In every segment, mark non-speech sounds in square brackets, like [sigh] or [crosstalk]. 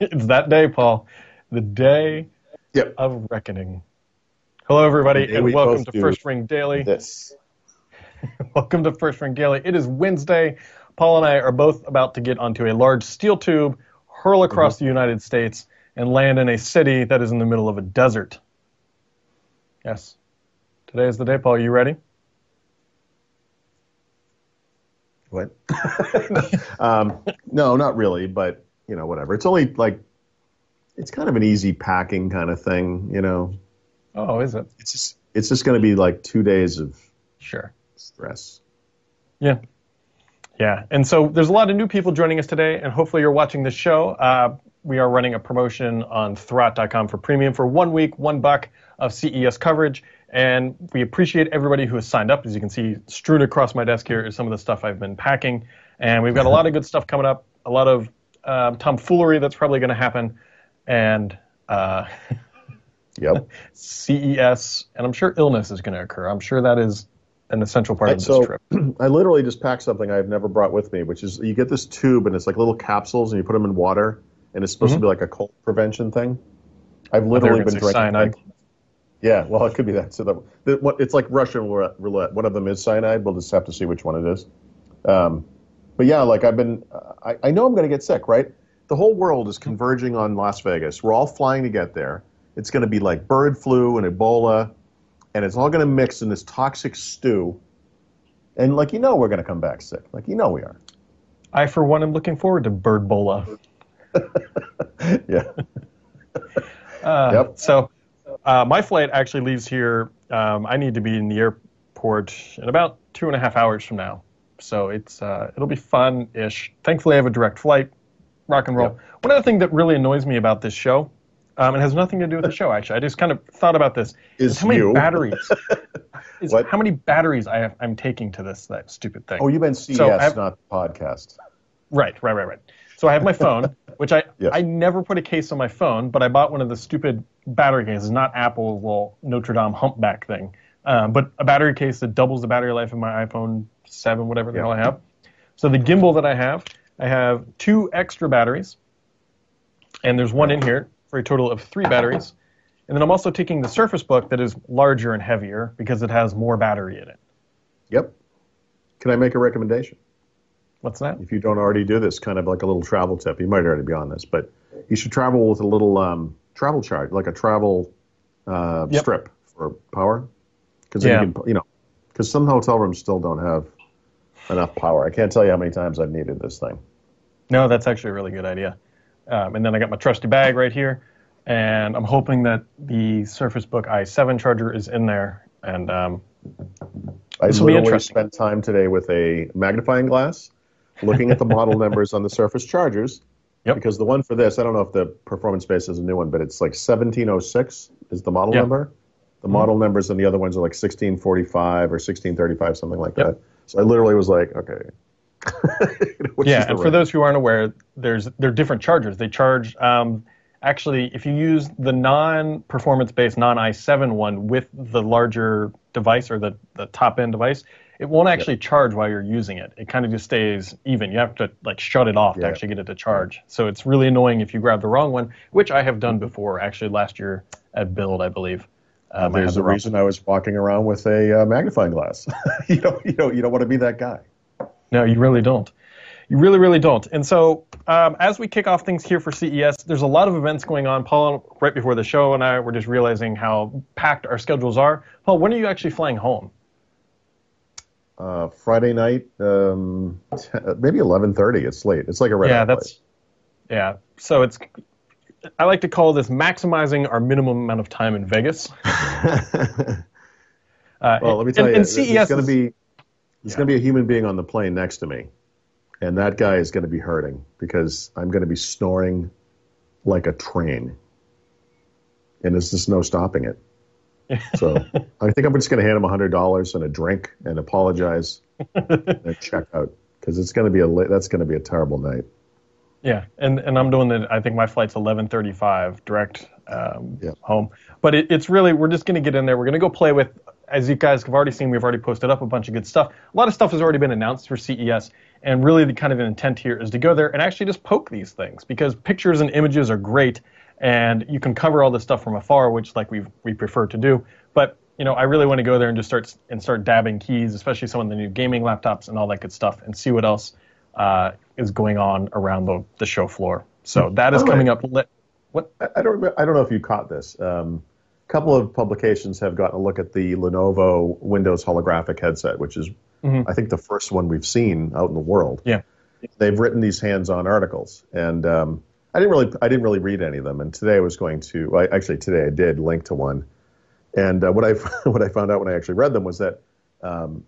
it's that day, Paul. The day Yep. of reckoning. Hello, everybody, and we welcome to First Ring Daily. This. [laughs] Welcome to First Ring Daily. It is Wednesday. Paul and I are both about to get onto a large steel tube, hurl across Mm-hmm. the United States, and land in a city that is in the middle of a desert. Yes. Today is the day, Paul. Are You ready? What? [laughs] um, no, not really, but you know, whatever. It's only like it's kind of an easy packing kind of thing, you know. Oh, is it? It's just it's just going to be like two days of Sure. stress. Yeah. Yeah. And so there's a lot of new people joining us today, and hopefully you're watching this show. Uh, we are running a promotion on Thurrott.com for premium for one week, one buck of CES coverage. And we appreciate everybody who has signed up. As you can see, strewn across my desk here is some of the stuff I've been packing. And we've got a lot of good stuff coming up, a lot of um, tomfoolery that's probably going to happen, and uh, Yep. [laughs] CES, and I'm sure illness is going to occur. I'm sure that is an essential part of this so trip. [clears throat] I literally just packed something I've never brought with me, which is you get this tube and it's like little capsules and you put them in water and it's supposed to be like a cold prevention thing. I've literally been drinking. cyanide. yeah, well, it could be that. So what, it's like Russian roulette- roulette. One of them is cyanide. We'll just have to see which one it is. Um, but yeah, like I've been, I, I know I'm going to get sick, right? The whole world is converging on Las Vegas. We're all flying to get there. It's going to be like bird flu and Ebola, and it's all going to mix in this toxic stew. And like you know, we're going to come back sick. Like you know, we are. I, for one, am looking forward to Bird Bola. [laughs] Yeah. [laughs] Uh, Yep. So, uh, my flight actually leaves here. Um, I need to be in the airport in about two and a half hours from now. So it's uh, it'll be fun-ish. Thankfully, I have a direct flight. Rock and roll. Yep. One other thing that really annoys me about this show, um, it has nothing to do with the show. Actually, I just kind of thought about this. Is how many you. [laughs] batteries? is What? how many batteries I have, I'm taking to this that stupid thing? Oh, you meant CES, So I've- not the podcast. Right, right, right, right. So I have my phone, [laughs] which I Yes. I never put a case on my phone, but I bought one of the stupid battery cases, not Apple's little Notre Dame humpback thing, um, but a battery case that doubles the battery life of my iPhone 7, whatever the Yeah. hell I have. So the gimbal that I have, I have two extra batteries, and there's one in here for a total of three batteries. And then I'm also taking the Surface Book that is larger and heavier because it has more battery in it. Yep. Can I make a recommendation? What's that? If you don't already do this, kind of like a little travel tip. You might already be on this, but you should travel with a little um, travel charge, like a travel uh, Yep. strip for power. Because Yeah. you can, you know, because some hotel rooms still don't have enough power. I can't tell you how many times I've needed this thing. No, that's actually a really good idea. Um, and then I got my trusty bag right here, and I'm hoping that the Surface Book i7 charger is in there. And um, I This will be literally spent time today with a magnifying glass, looking at the model [laughs] numbers on the Surface chargers. Yep. Because the one for this, I don't know if the performance base is a new one, but it's like 1706 is the model Yeah. number. The model numbers and the other ones are like 1645 or 1635, something like Yep. that. So I literally was like, okay. You [laughs] know, which is yeah, and for those who aren't aware, there's they're different chargers. They charge um, actually if you use the non-performance based non i7 one with the larger device or the, the top end device, it won't actually charge while you're using it. It kind of just stays even. You have to like shut it off to actually get it to charge. So it's really annoying if you grab the wrong one, which I have done before. Actually, last year at Build, I believe. Um, There's the a reason I was walking around with a uh, magnifying glass. [laughs] you know, you know, you don't want to be that guy. No, you really don't. You really, really don't. And so, um, as we kick off things here for CES, there's a lot of events going on. Paul, right before the show, and I were just realizing how packed our schedules are. Paul, when are you actually flying home? Uh, Friday night, um, t- maybe 11:30. It's late. It's like a red. yeah, that's yeah. So it's I like to call this maximizing our minimum amount of time in Vegas. [laughs] Uh, well, let me tell and, you, and there's CES going to be there's going to be a human being on the plane next to me, and that guy is going to be hurting because I'm going to be snoring like a train, and there's just no stopping it. So [laughs] I think I'm just going to hand him hundred dollars and a drink and apologize [laughs] and check out because it's going to be a that's going to be a terrible night. Yeah, and and I'm doing the. I think my flight's 11:35 direct um, home. But it, it's really we're just going to get in there. We're going to go play with as you guys have already seen, we've already posted up a bunch of good stuff. A lot of stuff has already been announced for CES, and really the kind of intent here is to go there and actually just poke these things because pictures and images are great, and you can cover all this stuff from afar, which like we we prefer to do. But you know, I really want to go there and just start and start dabbing keys, especially some of the new gaming laptops and all that good stuff, and see what else uh, is going on around the, the show floor. So that is coming up. What I don't I don't know if you caught this. Um, a couple of publications have gotten a look at the Lenovo Windows holographic headset, which is mm-hmm. I think the first one we've seen out in the world. Yeah, they've written these hands-on articles, and um, I didn't really I didn't really read any of them. And today I was going to well, actually today I did link to one, and uh, what I [laughs] what I found out when I actually read them was that. Um,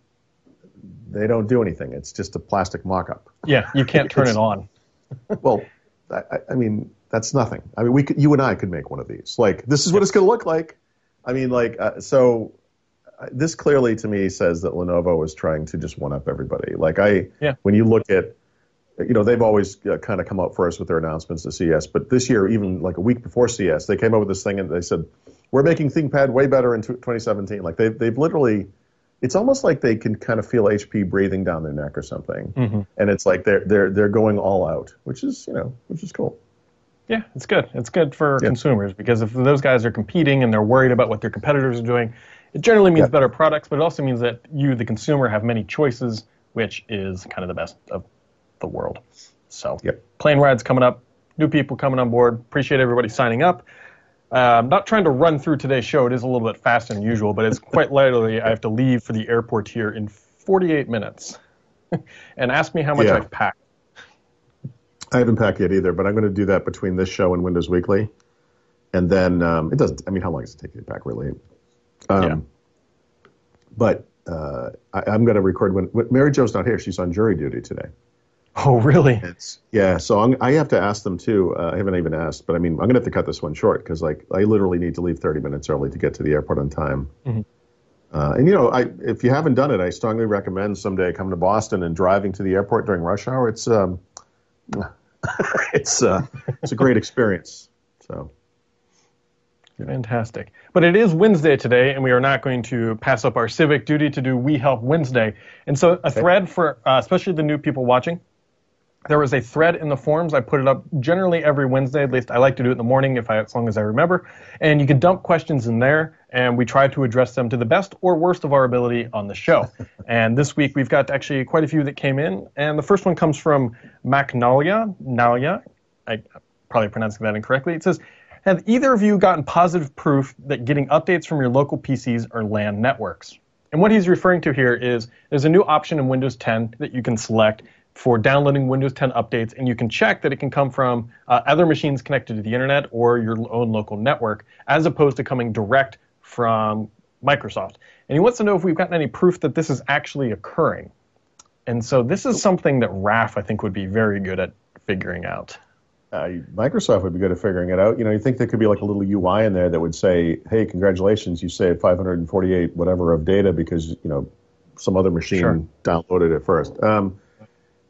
they don't do anything. It's just a plastic mock-up. Yeah, you can't turn it on. [laughs] well, I, I mean, that's nothing. I mean, we could, you and I could make one of these. Like, this is what it's going to look like. I mean, like, uh, so uh, this clearly to me says that Lenovo is trying to just one up everybody. Like, I, yeah. when you look at, you know, they've always uh, kind of come out first with their announcements to CES, but this year, even like a week before CES, they came up with this thing and they said, we're making ThinkPad way better in 2017. Like, they've, they've literally, it's almost like they can kind of feel HP breathing down their neck or something, mm-hmm. and it's like they're they're they're going all out, which is you know which is cool. Yeah, it's good. It's good for yeah. consumers because if those guys are competing and they're worried about what their competitors are doing, it generally means yeah. better products, but it also means that you, the consumer, have many choices, which is kind of the best of the world. So, yep. plane rides coming up, new people coming on board. Appreciate everybody signing up. Uh, I'm not trying to run through today's show. It is a little bit faster than usual, but it's [laughs] quite literally I have to leave for the airport here in 48 minutes. [laughs] and ask me how much yeah. I've packed. I haven't packed yet either, but I'm going to do that between this show and Windows Weekly. And then um, it doesn't. I mean, how long does it take you to pack, really? Um, yeah. But uh, I, am going to record when, when, Mary Jo's not here. She's on jury duty today. [laughs] Oh, really? It's, yeah. So I'm, i have to ask them too. Uh, I haven't even asked, but I mean, I'm going to have to cut this one short because like I literally need to leave 30 minutes early to get to the airport on time. Mm-hmm. Uh, and you know, I, if you haven't done it, I strongly recommend someday coming to Boston and driving to the airport during rush hour. It's um, [laughs] it's uh, it's a great experience. So. Fantastic. But it is Wednesday today, and we are not going to pass up our civic duty to do We Help Wednesday. And so, a thread for uh, especially the new people watching there was a thread in the forums. I put it up generally every Wednesday. At least I like to do it in the morning, if I, as long as I remember. And you can dump questions in there, and we try to address them to the best or worst of our ability on the show. [laughs] and this week we've got actually quite a few that came in. And the first one comes from Macnalia. Nalia, I probably pronouncing that incorrectly. It says, "Have either of you gotten positive proof that getting updates from your local PCs or LAN networks?" And what he's referring to here is there's a new option in Windows 10 that you can select for downloading Windows 10 updates, and you can check that it can come from uh, other machines connected to the internet or your own local network, as opposed to coming direct from Microsoft. And he wants to know if we've gotten any proof that this is actually occurring. And so this is something that RAF, I think, would be very good at figuring out. Uh, Microsoft would be good at figuring it out. You know, you think there could be like a little UI in there that would say, "Hey, congratulations, you saved 548 whatever of data because you know some other machine sure. downloaded it first. Um,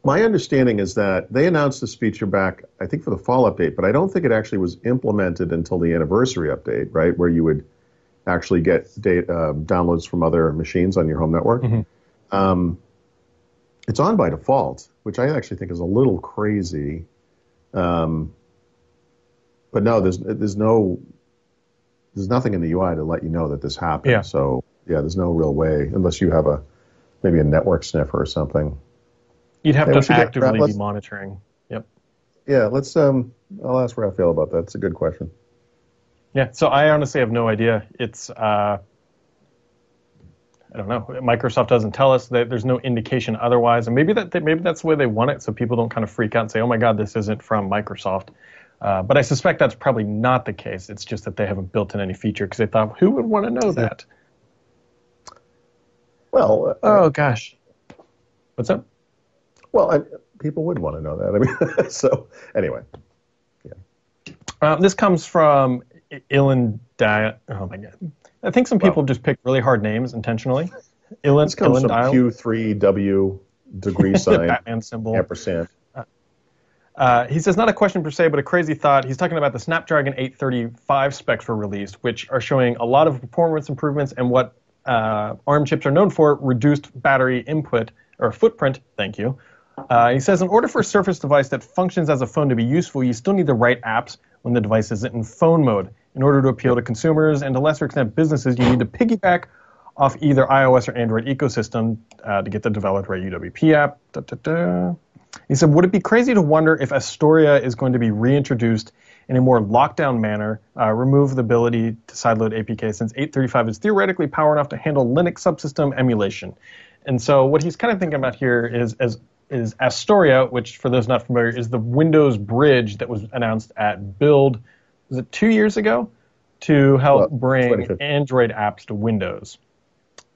my understanding is that they announced this feature back, I think, for the fall update, but I don't think it actually was implemented until the anniversary update, right, where you would actually get data, uh, downloads from other machines on your home network. Mm-hmm. Um, it's on by default, which I actually think is a little crazy. Um, but no, there's there's no there's nothing in the UI to let you know that this happened. Yeah. So yeah, there's no real way unless you have a maybe a network sniffer or something. You'd have yeah, to actively get, be monitoring. Yep. Yeah, let's. Um, I'll ask Rafael about that. It's a good question. Yeah. So I honestly have no idea. It's. Uh, I don't know. Microsoft doesn't tell us that there's no indication otherwise, and maybe that maybe that's the way they want it, so people don't kind of freak out and say, "Oh my God, this isn't from Microsoft." Uh, but I suspect that's probably not the case. It's just that they haven't built in any feature because they thought, "Who would want to know that?" Well, uh, oh gosh, what's up? Well, I, people would want to know that. I mean, [laughs] so anyway, yeah. Um, this comes from Ilan Dial. Oh my god, I think some people just pick really hard names intentionally. Ilan, this comes Ilan from Q3W degree [laughs] sign Batman symbol ampersand. Uh, uh, he says, not a question per se, but a crazy thought. He's talking about the Snapdragon 835 specs were released, which are showing a lot of performance improvements and what uh, ARM chips are known for reduced battery input or footprint. Thank you. Uh, he says, in order for a Surface device that functions as a phone to be useful, you still need the right apps when the device isn't in phone mode. In order to appeal to consumers and to lesser extent businesses, you need to piggyback off either iOS or Android ecosystem uh, to get the developer UWP app. Da, da, da. He said, Would it be crazy to wonder if Astoria is going to be reintroduced in a more lockdown manner, uh, remove the ability to sideload APK since 835 is theoretically power enough to handle Linux subsystem emulation? And so, what he's kind of thinking about here is as is Astoria, which for those not familiar is the Windows bridge that was announced at Build, was it two years ago, to help well, bring Android apps to Windows.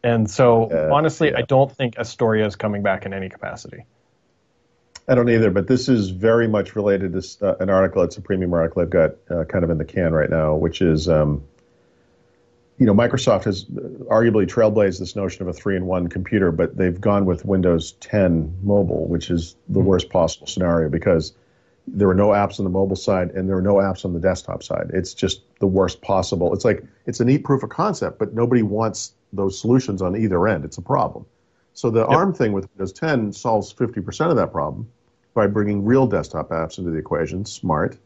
And so, uh, honestly, yeah. I don't think Astoria is coming back in any capacity. I don't either, but this is very much related to uh, an article. It's a premium article I've got uh, kind of in the can right now, which is, um, you know, Microsoft has arguably trailblazed this notion of a three-in-one computer, but they've gone with Windows 10 mobile, which is the mm-hmm. worst possible scenario because there are no apps on the mobile side and there are no apps on the desktop side. It's just the worst possible. It's like it's a neat proof of concept, but nobody wants those solutions on either end. It's a problem. So the yep. ARM thing with Windows 10 solves 50% of that problem by bringing real desktop apps into the equation. Smart.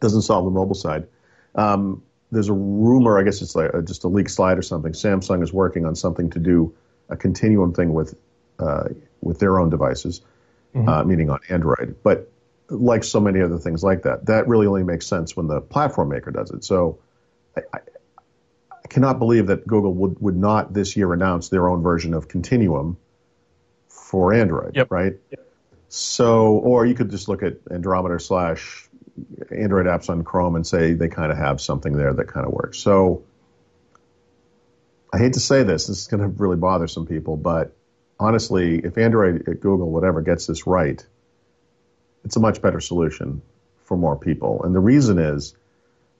Doesn't solve the mobile side. Um, there's a rumor, I guess it's like a, just a leak slide or something. Samsung is working on something to do a continuum thing with uh, with their own devices, mm-hmm. uh, meaning on Android. But like so many other things like that, that really only makes sense when the platform maker does it. So I, I, I cannot believe that Google would, would not this year announce their own version of Continuum for Android, yep. right? Yep. So, or you could just look at Andromeda slash Android apps on Chrome and say they kind of have something there that kind of works. So, I hate to say this, this is going to really bother some people, but honestly, if Android at Google, whatever, gets this right, it's a much better solution for more people. And the reason is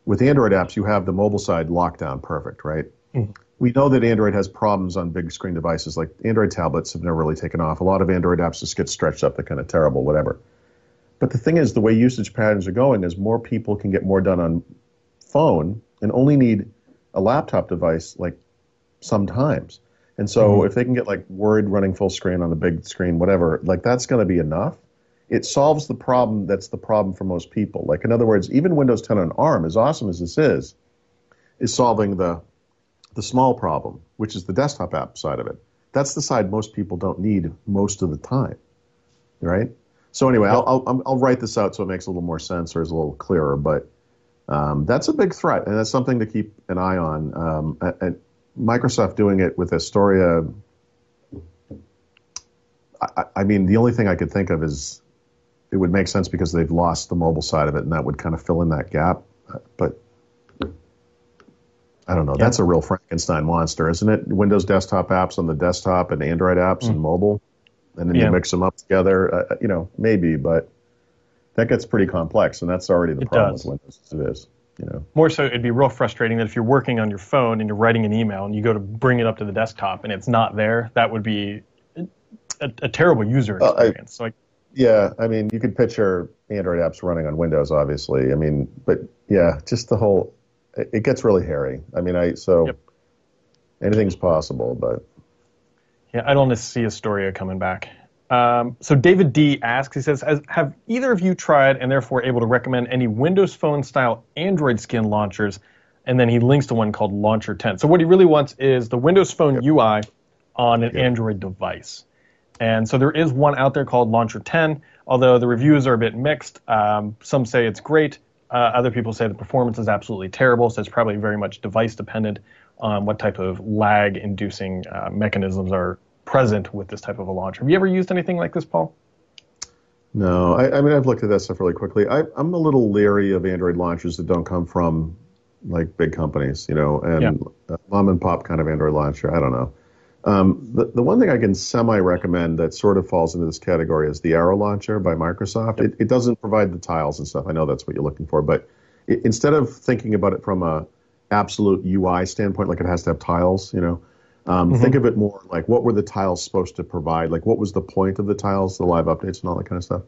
with Android apps, you have the mobile side locked down perfect, right? Mm-hmm we know that Android has problems on big screen devices. Like Android tablets have never really taken off. A lot of Android apps just get stretched up. They're kind of terrible, whatever. But the thing is, the way usage patterns are going is more people can get more done on phone and only need a laptop device like sometimes. And so mm-hmm. if they can get like Word running full screen on a big screen, whatever, like that's going to be enough. It solves the problem that's the problem for most people. Like in other words, even Windows 10 on ARM, as awesome as this is, is solving the the small problem, which is the desktop app side of it. That's the side most people don't need most of the time, right? So anyway, I'll, I'll, I'll write this out so it makes a little more sense or is a little clearer. But um, that's a big threat, and that's something to keep an eye on. Um, and Microsoft doing it with Astoria. I, I mean, the only thing I could think of is it would make sense because they've lost the mobile side of it, and that would kind of fill in that gap. But I don't know. Yeah. That's a real Frankenstein monster, isn't it? Windows desktop apps on the desktop and Android apps mm. and mobile, and then yeah. you mix them up together. Uh, uh, you know, maybe, but that gets pretty complex, and that's already the it problem does. with Windows as it is. You know. More so, it'd be real frustrating that if you're working on your phone and you're writing an email and you go to bring it up to the desktop and it's not there, that would be a, a terrible user experience. Uh, I, yeah, I mean, you could picture Android apps running on Windows, obviously. I mean, but yeah, just the whole it gets really hairy. I mean, I so yep. anything's possible, but yeah, I don't see Astoria coming back. Um, so David D asks, he says, have either of you tried and therefore able to recommend any Windows Phone style Android skin launchers? And then he links to one called Launcher 10. So what he really wants is the Windows Phone yep. UI on an yep. Android device. And so there is one out there called Launcher 10, although the reviews are a bit mixed. Um, some say it's great. Uh, other people say the performance is absolutely terrible, so it's probably very much device dependent on what type of lag inducing uh, mechanisms are present with this type of a launcher. Have you ever used anything like this, Paul? No, I, I mean I've looked at that stuff really quickly. I, am a little leery of Android launchers that don't come from like big companies, you know, and yeah. mom and pop kind of Android launcher. I don't know. Um, the, the one thing I can semi recommend that sort of falls into this category is the Arrow Launcher by Microsoft. It, it doesn't provide the tiles and stuff. I know that's what you're looking for, but it, instead of thinking about it from a absolute UI standpoint, like it has to have tiles, you know, um, mm-hmm. think of it more like what were the tiles supposed to provide? Like what was the point of the tiles, the live updates, and all that kind of stuff.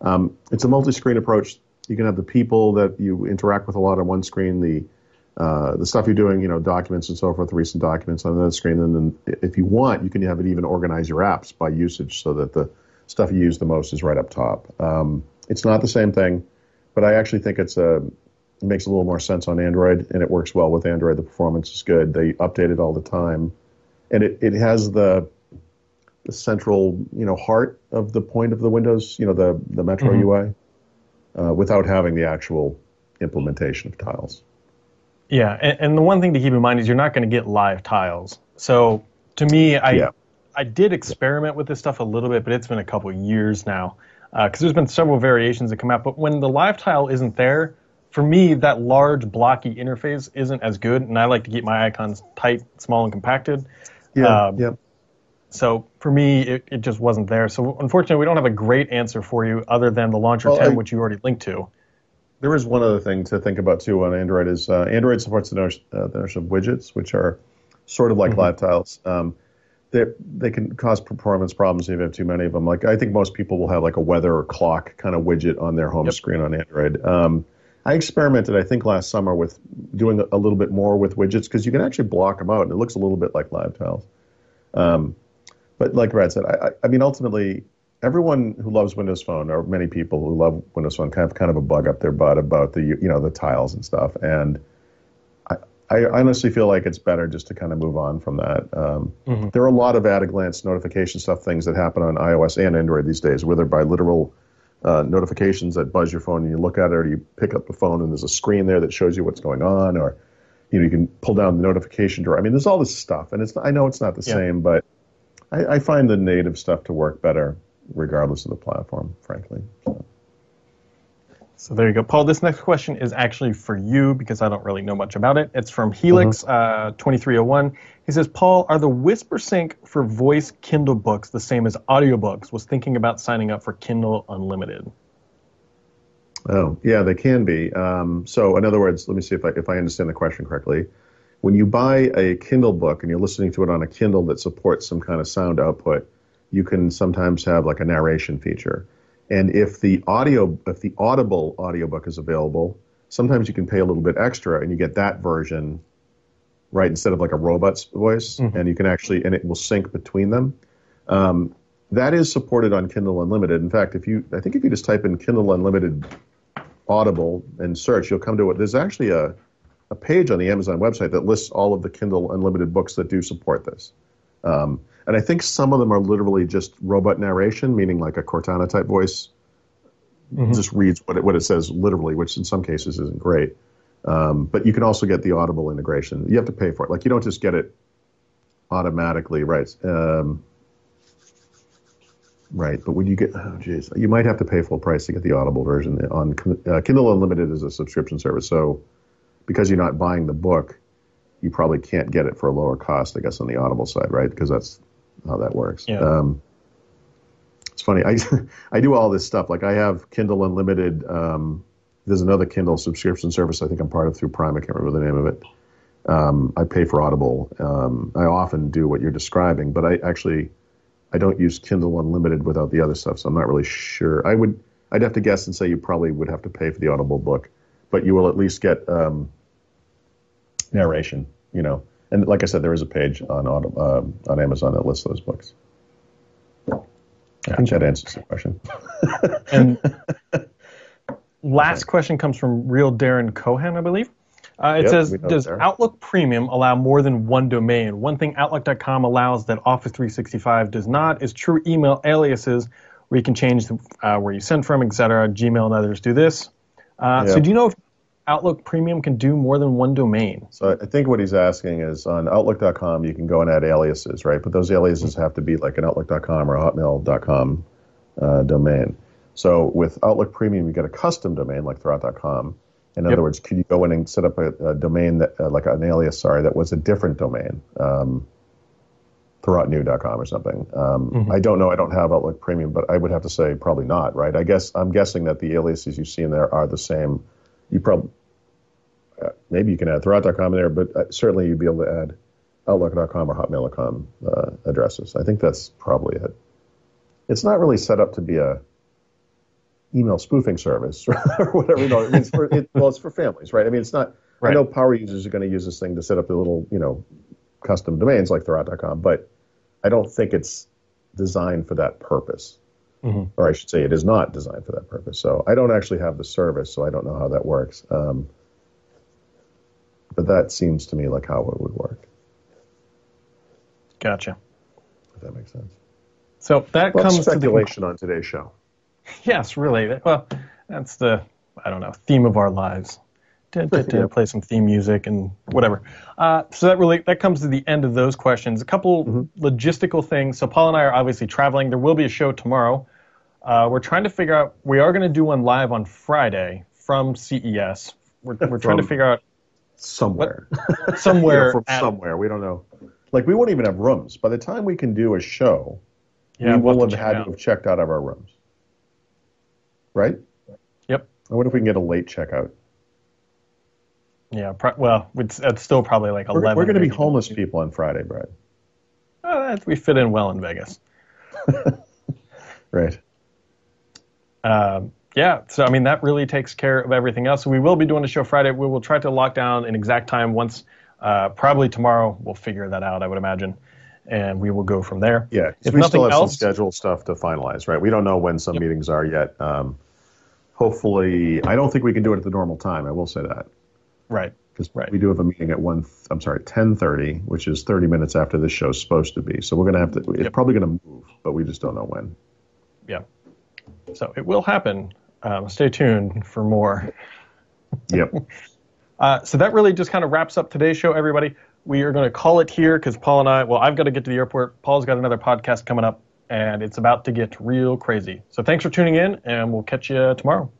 Um, it's a multi-screen approach. You can have the people that you interact with a lot on one screen, the uh, the stuff you're doing, you know, documents and so forth, recent documents on the screen. And then if you want, you can have it even organize your apps by usage so that the stuff you use the most is right up top. Um, it's not the same thing, but I actually think it's a, it makes a little more sense on Android and it works well with Android. The performance is good. They update it all the time. And it, it has the, the central, you know, heart of the point of the Windows, you know, the, the Metro mm-hmm. UI, uh, without having the actual implementation of tiles. Yeah, and, and, the one thing to keep in mind is you're not going to get live tiles. So to me, I yeah. I did experiment with this stuff a little bit, but it's been a couple years now because uh, there's been several variations that come out. But when the live tile isn't there, for me, that large blocky interface isn't as good, and I like to keep my icons tight, small, and compacted. Yeah. Um, yeah. So for me, it, it just wasn't there. So unfortunately, we don't have a great answer for you other than the Launcher well, 10, I, which you already linked to. There is one other thing to think about too on Android is uh, Android supports the notion, uh, the notion, of widgets, which are sort of like mm-hmm. live tiles. Um, they they can cause performance problems if you have too many of them. Like I think most people will have like a weather or clock kind of widget on their home yep. screen on Android. Um, I experimented, I think, last summer with doing a little bit more with widgets because you can actually block them out, and it looks a little bit like live tiles. Um, but like Brad said, I, I, mean, ultimately, everyone who loves Windows Phone, or many people who love Windows Phone, kind of kind of a bug up their butt about the you know the tiles and stuff. And I, I honestly feel like it's better just to kind of move on from that. Um, mm-hmm. There are a lot of at a glance notification stuff things that happen on iOS and Android these days, whether by literal uh, notifications that buzz your phone and you look at it, or you pick up the phone and there's a screen there that shows you what's going on, or you know you can pull down the notification drawer. I mean, there's all this stuff, and it's I know it's not the yeah. same, but I, I, find the native stuff to work better regardless of the platform, frankly. So. So there you go, Paul. This next question is actually for you because I don't really know much about it. It's from Helix uh-huh. uh, 2301. He says, Paul, are the WhisperSync for voice Kindle books the same as audiobooks? Was thinking about signing up for Kindle Unlimited. Oh, yeah, they can be. Um, so, in other words, let me see if I, if I understand the question correctly. When you buy a Kindle book and you're listening to it on a Kindle that supports some kind of sound output, you can sometimes have like a narration feature. And if the audio, if the Audible audiobook is available, sometimes you can pay a little bit extra and you get that version, right, instead of like a robot's voice, mm-hmm. and you can actually, and it will sync between them. Um, that is supported on Kindle Unlimited. In fact, if you, I think if you just type in Kindle Unlimited Audible and search, you'll come to it. There's actually a, a page on the Amazon website that lists all of the Kindle Unlimited books that do support this. Um, and I think some of them are literally just robot narration, meaning like a Cortana type voice mm-hmm. just reads what it, what it says literally, which in some cases isn't great. Um, but you can also get the Audible integration. You have to pay for it. Like you don't just get it automatically, right? Um, right. But when you get, oh geez, you might have to pay full price to get the Audible version. On uh, Kindle Unlimited is a subscription service, so because you're not buying the book, you probably can't get it for a lower cost, I guess, on the Audible side, right? Because that's how that works. Yeah. Um, it's funny. [laughs] I I do all this stuff. Like I have Kindle Unlimited. Um, there's another Kindle subscription service I think I'm part of through Prime. I can't remember the name of it. Um, I pay for Audible. Um, I often do what you're describing, but I actually I don't use Kindle Unlimited without the other stuff, so I'm not really sure. I would I'd have to guess and say you probably would have to pay for the Audible book, but you will at least get um, narration. You know, and like I said, there is a page on uh, on Amazon that lists those books. I think that answers the question. [laughs] and last question comes from Real Darren Cohen, I believe. Uh, it yep, says, does Outlook Premium allow more than one domain? One thing Outlook.com allows that Office 365 does not is true email aliases where you can change uh, where you send from, etc. Gmail and others do this. Uh, yep. So do you know if Outlook Premium can do more than one domain. So I think what he's asking is on Outlook.com, you can go and add aliases, right? But those aliases have to be like an Outlook.com or Hotmail.com uh, domain. So with Outlook Premium, you get a custom domain like Thurrott.com. In yep. other words, could you go in and set up a, a domain that, uh, like an alias, sorry, that was a different domain, um, ThurrottNew.com or something. Um, mm-hmm. I don't know. I don't have Outlook Premium, but I would have to say probably not, right? I guess I'm guessing that the aliases you see in there are the same you probably uh, maybe you can add Thurrott.com in there, but uh, certainly you'd be able to add Outlook.com or Hotmail.com uh, addresses. I think that's probably it. It's not really set up to be a email spoofing service [laughs] or whatever. No, it's for, it, well, it's for families, right? I mean, it's not. I know power users are going to use this thing to set up the little, you know, custom domains like Thurrott.com, but I don't think it's designed for that purpose. Mm-hmm. Or I should say, it is not designed for that purpose. So I don't actually have the service, so I don't know how that works. Um, but that seems to me like how it would work. Gotcha. If that makes sense. So that well, comes speculation to the, on today's show. [laughs] Yes, really. Well, that's the I don't know theme of our lives. To, to [laughs] play some theme music and whatever. Uh, so that really that comes to the end of those questions. A couple mm-hmm. logistical things. So Paul and I are obviously traveling. There will be a show tomorrow. Uh, we're trying to figure out. We are going to do one live on Friday from CES. We're, we're trying to figure out somewhere, what, [laughs] somewhere [laughs] from at, somewhere. We don't know. Like we won't even have rooms by the time we can do a show. Yeah, we will have had to have checked out of our rooms. Right. Yep. I wonder if we can get a late checkout. Yeah, pro- well, it's, it's, still probably like 11. We're, we're going to be homeless people on Friday, Brad. Oh, we fit in well in Vegas. [laughs] right. Um, yeah, so I mean, that really takes care of everything else. So we will be doing a show Friday. We will try to lock down an exact time once, uh, probably tomorrow. We'll figure that out, I would imagine. And we will go from there. Yeah, if we still have else, some schedule stuff to finalize, right? We don't know when some yep. meetings are yet. Um, hopefully, I don't think we can do it at the normal time. I will say that. Right. Because right. we do have a meeting at one. I'm sorry, ten thirty, which is thirty minutes after this show's supposed to be. So we're gonna have to. It's yep. probably gonna move, but we just don't know when. Yeah. So it will happen. Um, stay tuned for more. Yep. [laughs] uh, so that really just kind of wraps up today's show, everybody. We are going to call it here because Paul and I. Well, I've got to get to the airport. Paul's got another podcast coming up, and it's about to get real crazy. So thanks for tuning in, and we'll catch you tomorrow.